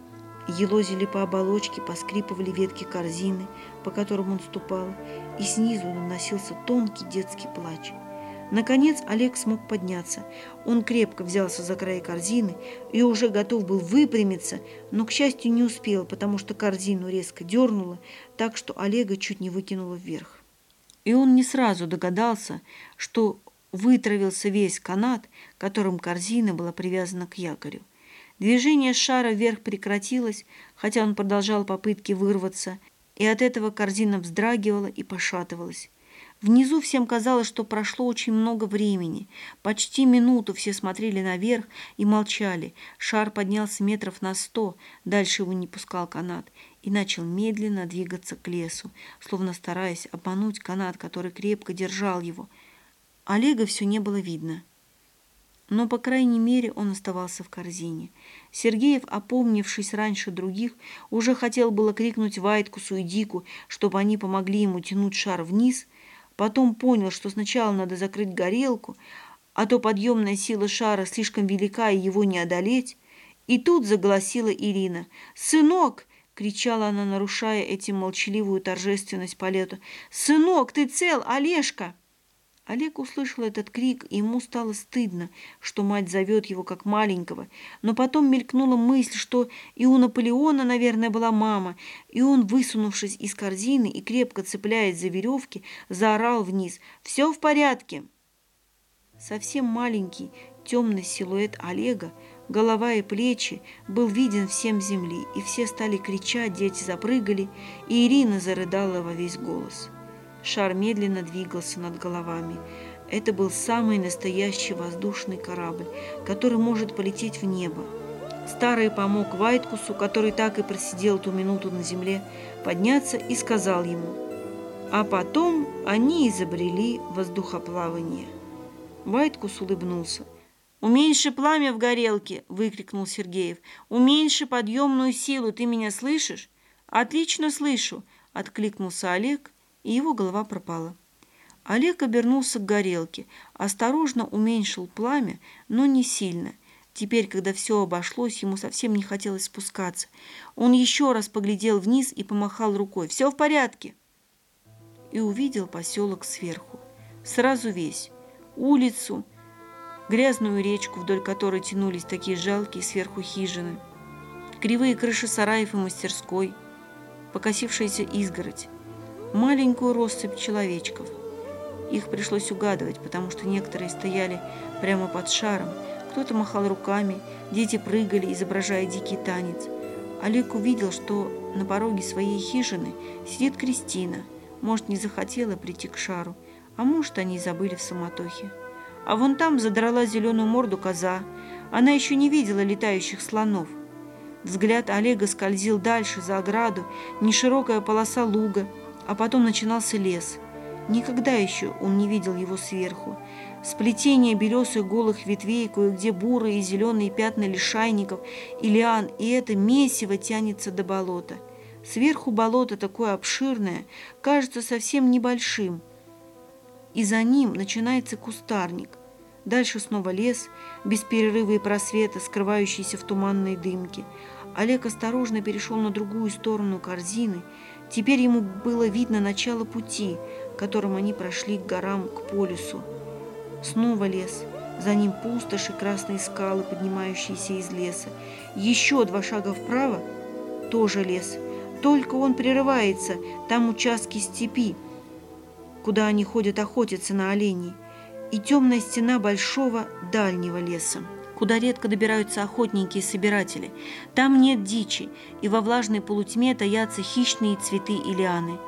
елозили по оболочке, поскрипывали ветки корзины, по которым он ступал, и снизу доносился тонкий детский плач – Наконец Олег смог подняться. Он крепко взялся за край корзины и уже готов был выпрямиться, но, к счастью, не успел, потому что корзину резко дернуло, так что Олега чуть не выкинуло вверх. И он не сразу догадался, что вытравился весь канат, которым корзина была привязана к якорю. Движение шара вверх прекратилось, хотя он продолжал попытки вырваться, и от этого корзина вздрагивала и пошатывалась. Внизу всем казалось, что прошло очень много времени. Почти минуту все смотрели наверх и молчали. Шар поднялся метров на сто, дальше его не пускал канат, и начал медленно двигаться к лесу, словно стараясь обмануть канат, который крепко держал его. Олега все не было видно. Но, по крайней мере, он оставался в корзине. Сергеев, опомнившись раньше других, уже хотел было крикнуть Вайткусу и Дику, чтобы они помогли ему тянуть шар вниз – Потом понял, что сначала надо закрыть горелку, а то подъемная сила шара слишком велика и его не одолеть. И тут заголосила Ирина. «Сынок!» — кричала она, нарушая этим молчаливую торжественность полета. «Сынок, ты цел, Олежка!» Олег услышал этот крик, и ему стало стыдно, что мать зовет его как маленького. Но потом мелькнула мысль, что и у Наполеона, наверное, была мама, и он, высунувшись из корзины и крепко цепляясь за веревки, заорал вниз «Все в порядке!». Совсем маленький темный силуэт Олега, голова и плечи, был виден всем земли, и все стали кричать, дети запрыгали, и Ирина зарыдала во весь голос. Шар медленно двигался над головами. Это был самый настоящий воздушный корабль, который может полететь в небо. Старый помог Вайткусу, который так и просидел ту минуту на земле, подняться и сказал ему. А потом они изобрели воздухоплавание. Вайткус улыбнулся. «Уменьши пламя в горелке!» – выкрикнул Сергеев. «Уменьши подъемную силу, ты меня слышишь?» «Отлично слышу!» – откликнулся Олег и его голова пропала. Олег обернулся к горелке, осторожно уменьшил пламя, но не сильно. Теперь, когда все обошлось, ему совсем не хотелось спускаться. Он еще раз поглядел вниз и помахал рукой. «Все в порядке!» И увидел поселок сверху. Сразу весь. Улицу, грязную речку, вдоль которой тянулись такие жалкие сверху хижины, кривые крыши сараев и мастерской, покосившаяся изгородь, маленькую россыпь человечков. Их пришлось угадывать, потому что некоторые стояли прямо под шаром, кто-то махал руками, дети прыгали, изображая дикий танец. Олег увидел, что на пороге своей хижины сидит Кристина. Может, не захотела прийти к шару, а может, они забыли в самотохе. А вон там задрала зеленую морду коза. Она еще не видела летающих слонов. Взгляд Олега скользил дальше, за ограду, неширокая полоса луга, а потом начинался лес. Никогда еще он не видел его сверху. Сплетение белесых голых ветвей, кое-где бурые и зеленые пятна лишайников и лиан, и это месиво тянется до болота. Сверху болото такое обширное, кажется совсем небольшим – и за ним начинается кустарник. Дальше снова лес, без перерыва и просвета, скрывающийся в туманной дымке. Олег осторожно перешел на другую сторону корзины. Теперь ему было видно начало пути, которым они прошли к горам, к полюсу. Снова лес, за ним пустоши, красные скалы, поднимающиеся из леса. Еще два шага вправо – тоже лес. Только он прерывается, там участки степи, куда они ходят охотиться на оленей, и темная стена большого дальнего леса, куда редко добираются охотники и собиратели. Там нет дичи, и во влажной полутьме таятся хищные цветы и лианы.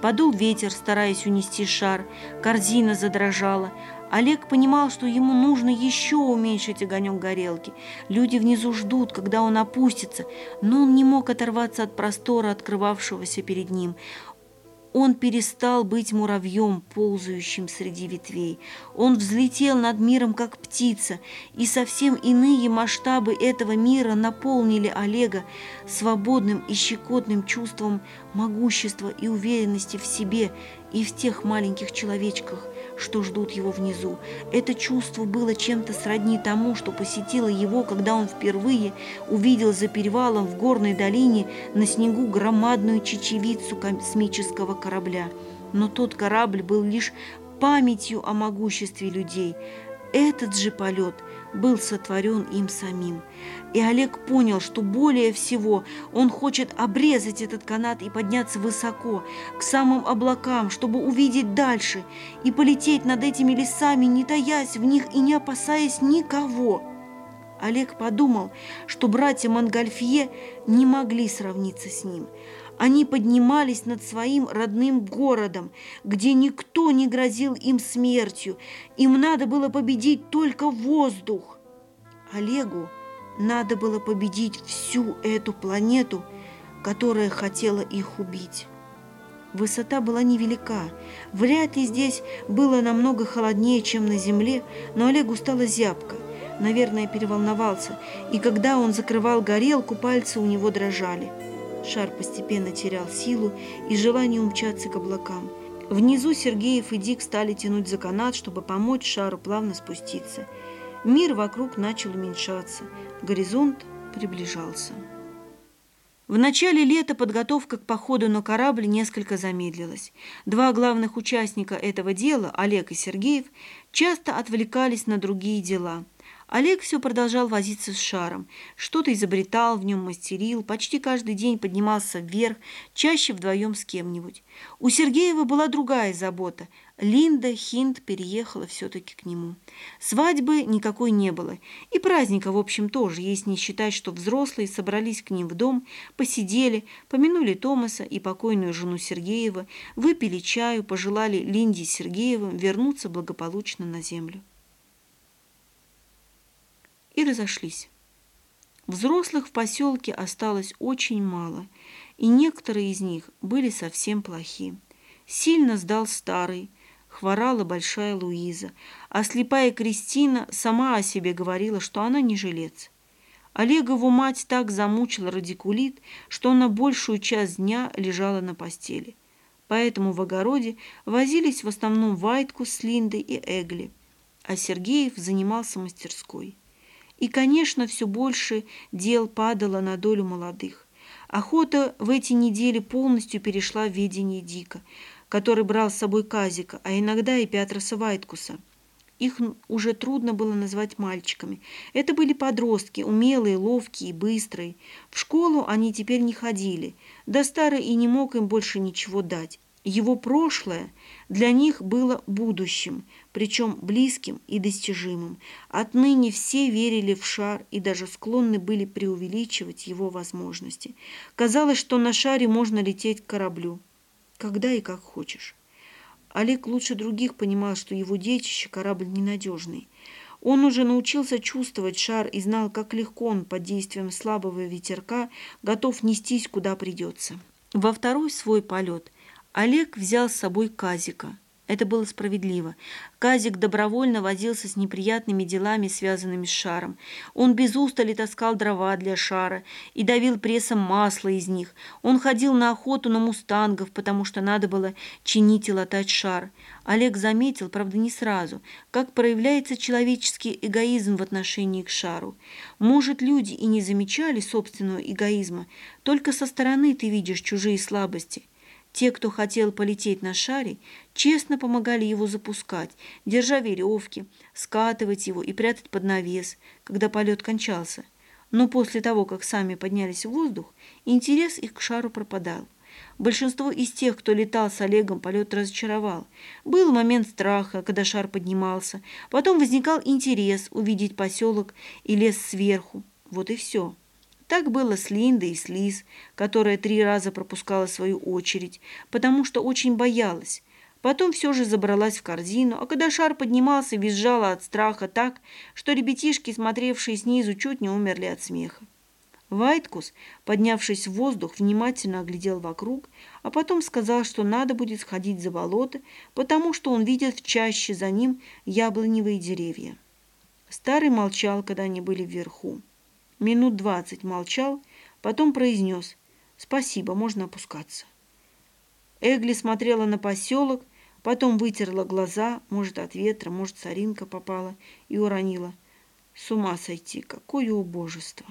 Подул ветер, стараясь унести шар, корзина задрожала. Олег понимал, что ему нужно еще уменьшить огонек горелки. Люди внизу ждут, когда он опустится, но он не мог оторваться от простора, открывавшегося перед ним. Он перестал быть муравьем, ползающим среди ветвей. Он взлетел над миром, как птица, и совсем иные масштабы этого мира наполнили Олега свободным и щекотным чувством могущества и уверенности в себе и в тех маленьких человечках, что ждут его внизу. Это чувство было чем-то сродни тому, что посетило его, когда он впервые увидел за перевалом в горной долине на снегу громадную чечевицу космического корабля. Но тот корабль был лишь памятью о могуществе людей. Этот же полет был сотворен им самим. И Олег понял, что более всего он хочет обрезать этот канат и подняться высоко, к самым облакам, чтобы увидеть дальше и полететь над этими лесами, не таясь в них и не опасаясь никого. Олег подумал, что братья Монгольфье не могли сравниться с ним. Они поднимались над своим родным городом, где никто не грозил им смертью. Им надо было победить только воздух. Олегу надо было победить всю эту планету, которая хотела их убить. Высота была невелика. Вряд ли здесь было намного холоднее, чем на Земле, но Олегу стало зябко. Наверное, переволновался, и когда он закрывал горелку, пальцы у него дрожали. Шар постепенно терял силу и желание умчаться к облакам. Внизу Сергеев и Дик стали тянуть за канат, чтобы помочь шару плавно спуститься. Мир вокруг начал уменьшаться, горизонт приближался. В начале лета подготовка к походу на корабль несколько замедлилась. Два главных участника этого дела, Олег и Сергеев, часто отвлекались на другие дела – Олег все продолжал возиться с шаром. Что-то изобретал в нем, мастерил, почти каждый день поднимался вверх, чаще вдвоем с кем-нибудь. У Сергеева была другая забота. Линда Хинт переехала все-таки к нему. Свадьбы никакой не было. И праздника, в общем, тоже, если не считать, что взрослые собрались к ним в дом, посидели, помянули Томаса и покойную жену Сергеева, выпили чаю, пожелали Линде Сергеевым вернуться благополучно на землю и разошлись. Взрослых в поселке осталось очень мало, и некоторые из них были совсем плохи. Сильно сдал старый, хворала большая Луиза, а слепая Кристина сама о себе говорила, что она не жилец. Олегову мать так замучила радикулит, что она большую часть дня лежала на постели. поэтому в огороде возились в основном Вайтку с Линдой и Эгли, а Сергеев занимался мастерской. И, конечно, все больше дел падало на долю молодых. Охота в эти недели полностью перешла в ведение Дика, который брал с собой Казика, а иногда и Пятроса Вайткуса. Их уже трудно было назвать мальчиками. Это были подростки, умелые, ловкие и быстрые. В школу они теперь не ходили, да старый и не мог им больше ничего дать. Его прошлое для них было будущим, причем близким и достижимым. Отныне все верили в шар и даже склонны были преувеличивать его возможности. Казалось, что на шаре можно лететь к кораблю, когда и как хочешь. Олег лучше других понимал, что его детище корабль ненадежный. Он уже научился чувствовать шар и знал, как легко он под действием слабого ветерка готов нестись, куда придется. Во второй свой полет – Олег взял с собой Казика. Это было справедливо. Казик добровольно возился с неприятными делами, связанными с шаром. Он без устали таскал дрова для шара и давил прессом масло из них. Он ходил на охоту на мустангов, потому что надо было чинить и латать шар. Олег заметил, правда не сразу, как проявляется человеческий эгоизм в отношении к шару. Может, люди и не замечали собственного эгоизма, только со стороны ты видишь чужие слабости. Те, кто хотел полететь на шаре, честно помогали его запускать, держа веревки, скатывать его и прятать под навес, когда полет кончался. Но после того, как сами поднялись в воздух, интерес их к шару пропадал. Большинство из тех, кто летал с Олегом, полет разочаровал. Был момент страха, когда шар поднимался. Потом возникал интерес увидеть поселок и лес сверху. Вот и все. Так было с Линдой и с Лиз, которая три раза пропускала свою очередь, потому что очень боялась. Потом все же забралась в корзину, а когда шар поднимался, визжала от страха так, что ребятишки, смотревшие снизу, чуть не умерли от смеха. Вайткус, поднявшись в воздух, внимательно оглядел вокруг, а потом сказал, что надо будет сходить за болото, потому что он видит в чаще за ним яблоневые деревья. Старый молчал, когда они были вверху. Минут двадцать молчал, потом произнес «Спасибо, можно опускаться». Эгли смотрела на поселок, потом вытерла глаза, может, от ветра, может, соринка попала, и уронила. С ума сойти, какое убожество!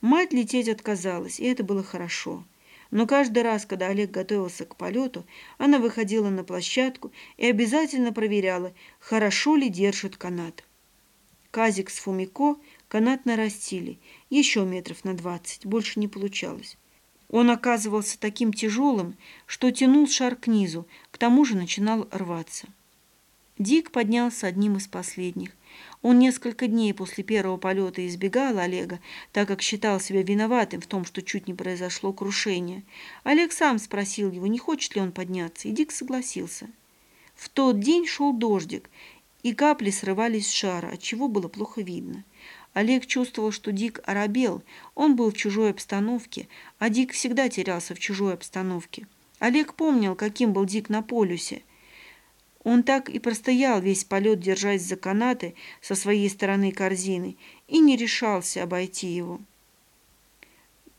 Мать лететь отказалась, и это было хорошо. Но каждый раз, когда Олег готовился к полету, она выходила на площадку и обязательно проверяла, хорошо ли держит канат. Казик с Фумико Канат нарастили, еще метров на двадцать, больше не получалось. Он оказывался таким тяжелым, что тянул шар к низу, к тому же начинал рваться. Дик поднялся одним из последних. Он несколько дней после первого полета избегал Олега, так как считал себя виноватым в том, что чуть не произошло крушение. Олег сам спросил его, не хочет ли он подняться, и Дик согласился. В тот день шел дождик, и капли срывались с шара, отчего было плохо видно. Олег чувствовал, что Дик оробел. Он был в чужой обстановке, а Дик всегда терялся в чужой обстановке. Олег помнил, каким был Дик на полюсе. Он так и простоял весь полет, держась за канаты со своей стороны корзины, и не решался обойти его.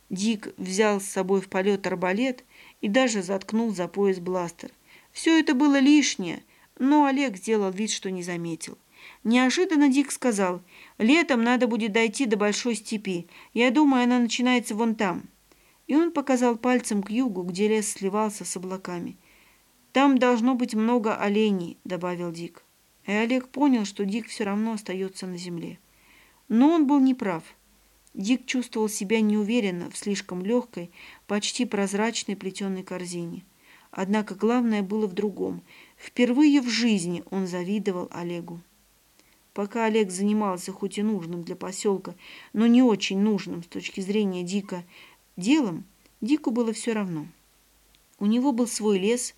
Дик взял с собой в полет арбалет и даже заткнул за пояс бластер. Все это было лишнее, но Олег сделал вид, что не заметил. Неожиданно Дик сказал, «Летом надо будет дойти до большой степи. Я думаю, она начинается вон там». И он показал пальцем к югу, где лес сливался с облаками. «Там должно быть много оленей», — добавил Дик. И Олег понял, что Дик все равно остается на земле. Но он был неправ. Дик чувствовал себя неуверенно в слишком легкой, почти прозрачной плетеной корзине. Однако главное было в другом. Впервые в жизни он завидовал Олегу. Пока Олег занимался хоть и нужным для поселка, но не очень нужным с точки зрения Дика делом, Дику было все равно. У него был свой лес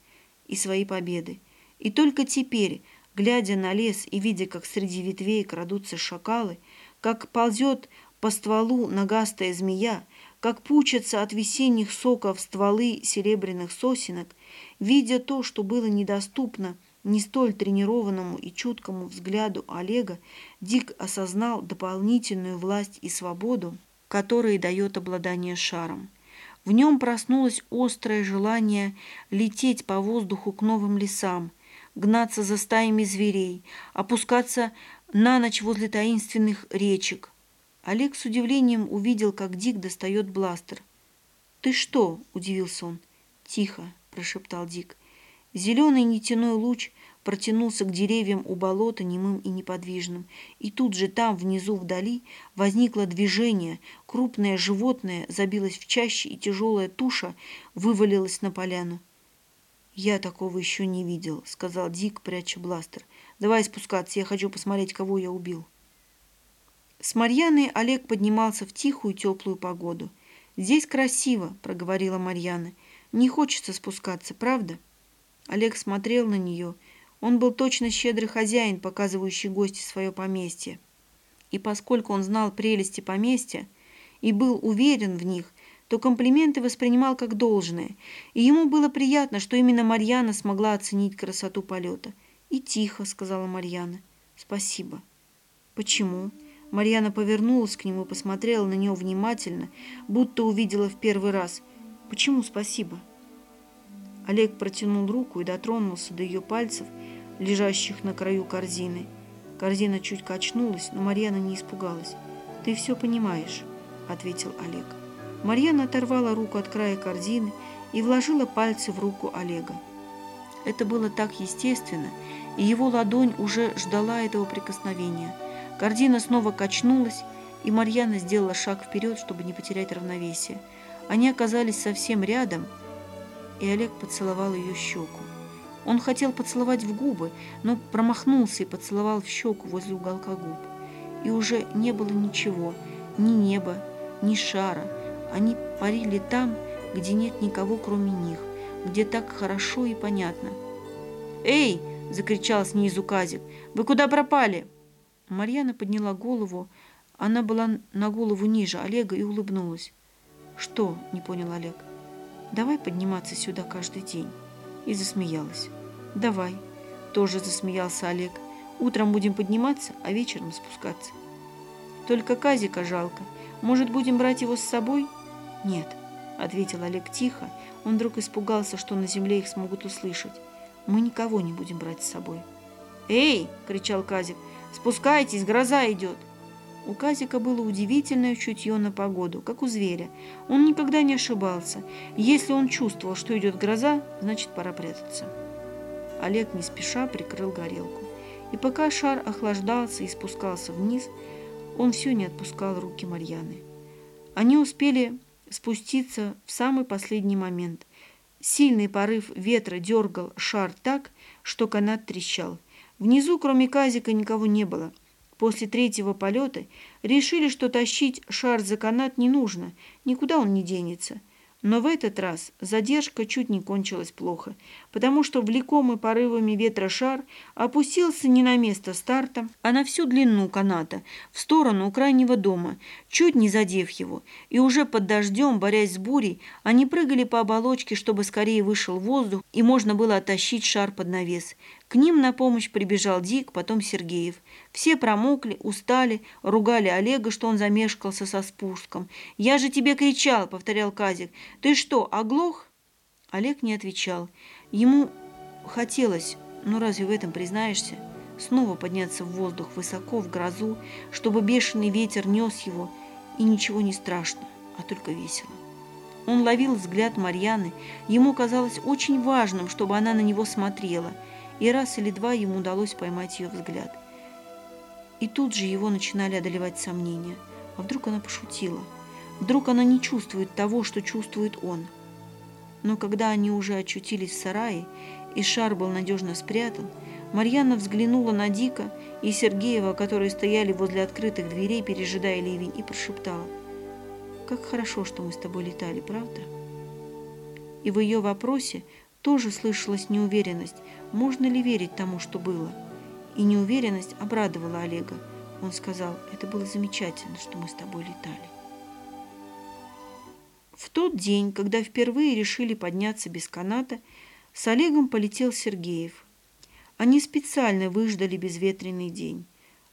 и свои победы. И только теперь, глядя на лес и видя, как среди ветвей крадутся шакалы, как ползет по стволу нагастая змея, как пучатся от весенних соков стволы серебряных сосенок, видя то, что было недоступно не столь тренированному и чуткому взгляду Олега Дик осознал дополнительную власть и свободу, которые дает обладание шаром. В нем проснулось острое желание лететь по воздуху к новым лесам, гнаться за стаями зверей, опускаться на ночь возле таинственных речек. Олег с удивлением увидел, как Дик достает бластер. «Ты что?» – удивился он. «Тихо», – прошептал Дик. Зеленый нитяной луч протянулся к деревьям у болота немым и неподвижным. И тут же там, внизу, вдали, возникло движение. Крупное животное забилось в чаще, и тяжелая туша вывалилась на поляну. «Я такого еще не видел», — сказал Дик, пряча бластер. «Давай спускаться, я хочу посмотреть, кого я убил». С Марьяной Олег поднимался в тихую теплую погоду. «Здесь красиво», — проговорила Марьяна. «Не хочется спускаться, правда?» Олег смотрел на нее он был точно щедрый хозяин, показывающий гости свое поместье. И поскольку он знал прелести поместья и был уверен в них, то комплименты воспринимал как должное, и ему было приятно, что именно Марьяна смогла оценить красоту полета. «И тихо», — сказала Марьяна. «Спасибо». «Почему?» Марьяна повернулась к нему и посмотрела на него внимательно, будто увидела в первый раз. «Почему спасибо?» Олег протянул руку и дотронулся до ее пальцев, лежащих на краю корзины. Корзина чуть качнулась, но Марьяна не испугалась. «Ты все понимаешь», — ответил Олег. Марьяна оторвала руку от края корзины и вложила пальцы в руку Олега. Это было так естественно, и его ладонь уже ждала этого прикосновения. Корзина снова качнулась, и Марьяна сделала шаг вперед, чтобы не потерять равновесие. Они оказались совсем рядом, и Олег поцеловал ее щеку. Он хотел поцеловать в губы, но промахнулся и поцеловал в щеку возле уголка губ. И уже не было ничего, ни неба, ни шара. Они парили там, где нет никого, кроме них, где так хорошо и понятно. «Эй!» – закричал снизу Казик. «Вы куда пропали?» Марьяна подняла голову. Она была на голову ниже Олега и улыбнулась. «Что?» – не понял Олег. «Давай подниматься сюда каждый день» и засмеялась. «Давай», – тоже засмеялся Олег. «Утром будем подниматься, а вечером спускаться». «Только Казика жалко. Может, будем брать его с собой?» «Нет», – ответил Олег тихо. Он вдруг испугался, что на земле их смогут услышать. «Мы никого не будем брать с собой». «Эй!» – кричал Казик. «Спускайтесь, гроза идет!» У Казика было удивительное чутье на погоду, как у зверя. Он никогда не ошибался. Если он чувствовал, что идет гроза, значит, пора прятаться. Олег не спеша прикрыл горелку. И пока шар охлаждался и спускался вниз, он все не отпускал руки Марьяны. Они успели спуститься в самый последний момент. Сильный порыв ветра дергал шар так, что канат трещал. Внизу, кроме Казика, никого не было – После третьего полета решили, что тащить шар за канат не нужно, никуда он не денется. Но в этот раз задержка чуть не кончилась плохо, потому что влекомый порывами ветра шар опустился не на место старта, а на всю длину каната, в сторону крайнего дома, чуть не задев его. И уже под дождем, борясь с бурей, они прыгали по оболочке, чтобы скорее вышел воздух и можно было оттащить шар под навес. К ним на помощь прибежал Дик, потом Сергеев. Все промокли, устали, ругали Олега, что он замешкался со спуском. «Я же тебе кричал!» — повторял Казик. «Ты что, оглох?» Олег не отвечал. Ему хотелось, ну разве в этом признаешься, снова подняться в воздух высоко, в грозу, чтобы бешеный ветер нес его, и ничего не страшно, а только весело. Он ловил взгляд Марьяны. Ему казалось очень важным, чтобы она на него смотрела – и раз или два ему удалось поймать ее взгляд. И тут же его начинали одолевать сомнения. А вдруг она пошутила? Вдруг она не чувствует того, что чувствует он? Но когда они уже очутились в сарае, и шар был надежно спрятан, Марьяна взглянула на Дика и Сергеева, которые стояли возле открытых дверей, пережидая ливень, и прошептала. «Как хорошо, что мы с тобой летали, правда?» И в ее вопросе тоже слышалась неуверенность, можно ли верить тому, что было. И неуверенность обрадовала Олега. Он сказал, это было замечательно, что мы с тобой летали. В тот день, когда впервые решили подняться без каната, с Олегом полетел Сергеев. Они специально выждали безветренный день.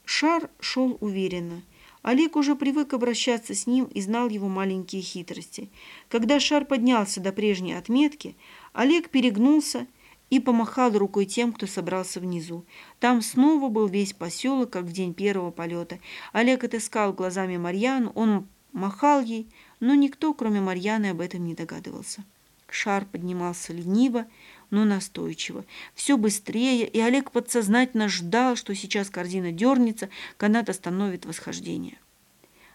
Шар шел уверенно. Олег уже привык обращаться с ним и знал его маленькие хитрости. Когда шар поднялся до прежней отметки, Олег перегнулся и помахал рукой тем, кто собрался внизу. Там снова был весь поселок, как в день первого полета. Олег отыскал глазами Марьяну, он махал ей, но никто, кроме Марьяны, об этом не догадывался. Шар поднимался лениво, но настойчиво. Все быстрее, и Олег подсознательно ждал, что сейчас корзина дернется, канат остановит восхождение.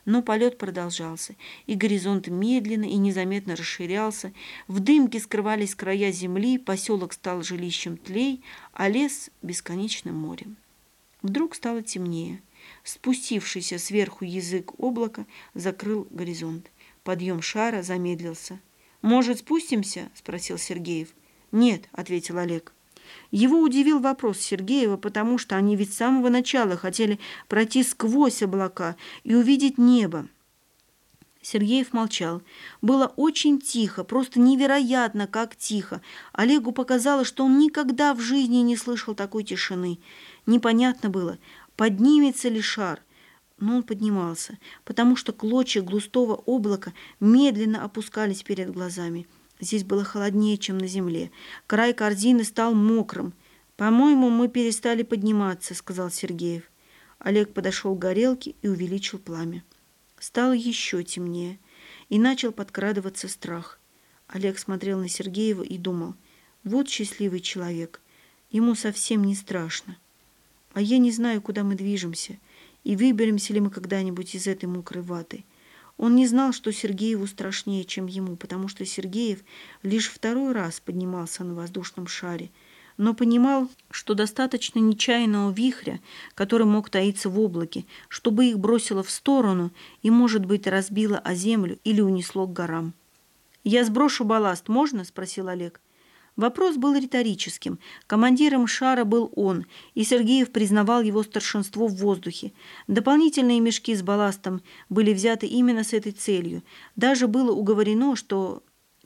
Но полет продолжался, и горизонт медленно и незаметно расширялся. В дымке скрывались края земли, поселок стал жилищем тлей, а лес — бесконечным морем. Вдруг стало темнее. Спустившийся сверху язык облака закрыл горизонт. Подъем шара замедлился. «Может, спустимся?» – спросил Сергеев. «Нет», – ответил Олег. Его удивил вопрос Сергеева, потому что они ведь с самого начала хотели пройти сквозь облака и увидеть небо. Сергеев молчал. Было очень тихо, просто невероятно, как тихо. Олегу показалось, что он никогда в жизни не слышал такой тишины. Непонятно было, поднимется ли шар. Но он поднимался, потому что клочья густого облака медленно опускались перед глазами. Здесь было холоднее, чем на земле. Край корзины стал мокрым. «По-моему, мы перестали подниматься», — сказал Сергеев. Олег подошел к горелке и увеличил пламя. Стало еще темнее, и начал подкрадываться страх. Олег смотрел на Сергеева и думал, вот счастливый человек, ему совсем не страшно. А я не знаю, куда мы движемся, и выберемся ли мы когда-нибудь из этой мокрой ваты. Он не знал, что Сергееву страшнее, чем ему, потому что Сергеев лишь второй раз поднимался на воздушном шаре, но понимал, что достаточно нечаянного вихря, который мог таиться в облаке, чтобы их бросило в сторону и, может быть, разбило о землю или унесло к горам. «Я сброшу балласт, можно?» – спросил Олег. Вопрос был риторическим. Командиром шара был он, и Сергеев признавал его старшинство в воздухе. Дополнительные мешки с балластом были взяты именно с этой целью. Даже было уговорено, что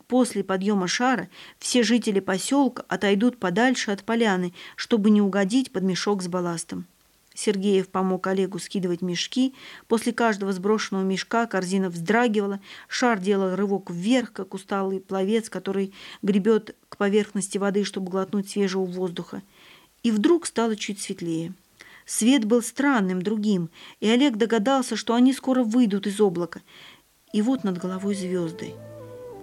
после подъема шара все жители поселка отойдут подальше от поляны, чтобы не угодить под мешок с балластом. Сергеев помог Олегу скидывать мешки. После каждого сброшенного мешка корзина вздрагивала, шар делал рывок вверх, как усталый пловец, который гребет к поверхности воды, чтобы глотнуть свежего воздуха. И вдруг стало чуть светлее. Свет был странным, другим, и Олег догадался, что они скоро выйдут из облака. И вот над головой звезды.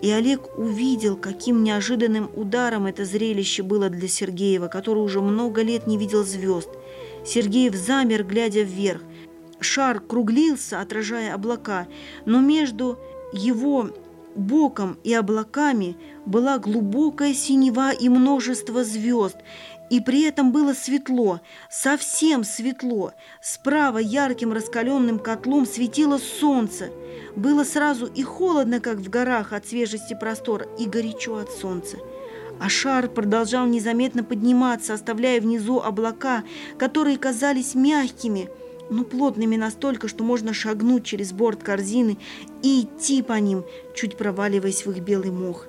И Олег увидел, каким неожиданным ударом это зрелище было для Сергеева, который уже много лет не видел звезд. Сергеев замер, глядя вверх. Шар круглился, отражая облака, но между его боком и облаками была глубокая синева и множество звезд, и при этом было светло, совсем светло. Справа ярким раскаленным котлом светило солнце. Было сразу и холодно, как в горах от свежести простора, и горячо от солнца. А шар продолжал незаметно подниматься, оставляя внизу облака, которые казались мягкими, но плотными настолько, что можно шагнуть через борт корзины и идти по ним, чуть проваливаясь в их белый мох.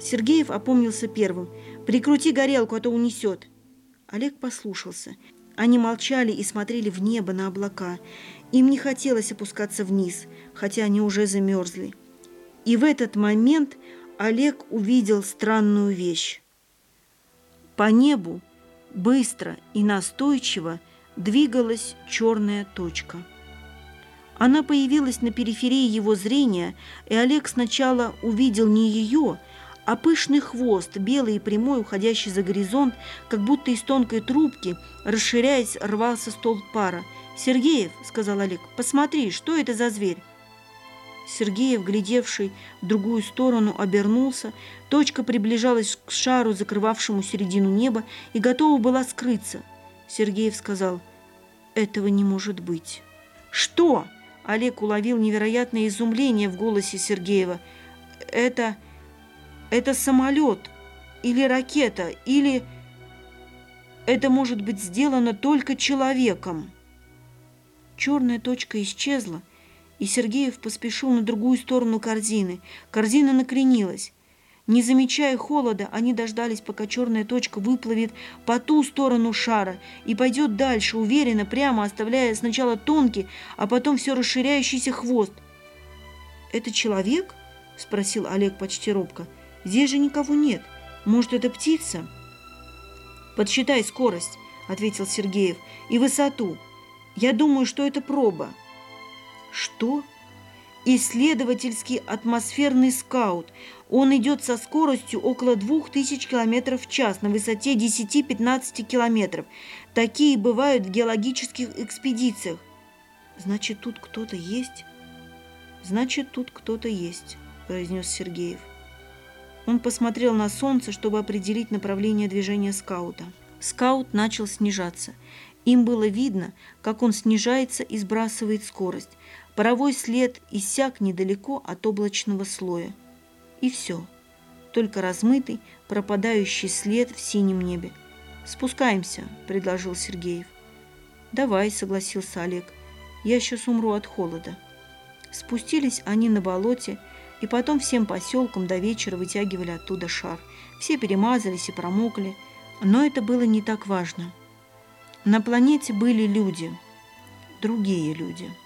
Сергеев опомнился первым. «Прикрути горелку, а то унесет». Олег послушался. Они молчали и смотрели в небо на облака. Им не хотелось опускаться вниз, хотя они уже замерзли. И в этот момент Олег увидел странную вещь. По небу быстро и настойчиво двигалась черная точка. Она появилась на периферии его зрения, и Олег сначала увидел не ее, а пышный хвост, белый и прямой, уходящий за горизонт, как будто из тонкой трубки, расширяясь, рвался столб пара. «Сергеев», — сказал Олег, — «посмотри, что это за зверь?» Сергеев, глядевший в другую сторону, обернулся. Точка приближалась к шару, закрывавшему середину неба, и готова была скрыться. Сергеев сказал, «Этого не может быть». «Что?» Олег уловил невероятное изумление в голосе Сергеева. «Это... это самолет, или ракета, или... это может быть сделано только человеком». Черная точка исчезла, и Сергеев поспешил на другую сторону корзины. Корзина накренилась. Не замечая холода, они дождались, пока черная точка выплывет по ту сторону шара и пойдет дальше, уверенно, прямо оставляя сначала тонкий, а потом все расширяющийся хвост. «Это человек?» – спросил Олег почти робко. «Здесь же никого нет. Может, это птица?» «Подсчитай скорость», – ответил Сергеев, – «и высоту. Я думаю, что это проба». «Что?» исследовательский атмосферный скаут. Он идет со скоростью около 2000 км в час на высоте 10-15 км. Такие бывают в геологических экспедициях. Значит, тут кто-то есть? Значит, тут кто-то есть, произнес Сергеев. Он посмотрел на солнце, чтобы определить направление движения скаута. Скаут начал снижаться. Им было видно, как он снижается и сбрасывает скорость. Паровой след иссяк недалеко от облачного слоя. И все. Только размытый, пропадающий след в синем небе. «Спускаемся», – предложил Сергеев. «Давай», – согласился Олег. «Я сейчас умру от холода». Спустились они на болоте, и потом всем поселкам до вечера вытягивали оттуда шар. Все перемазались и промокли, но это было не так важно. На планете были люди, другие люди –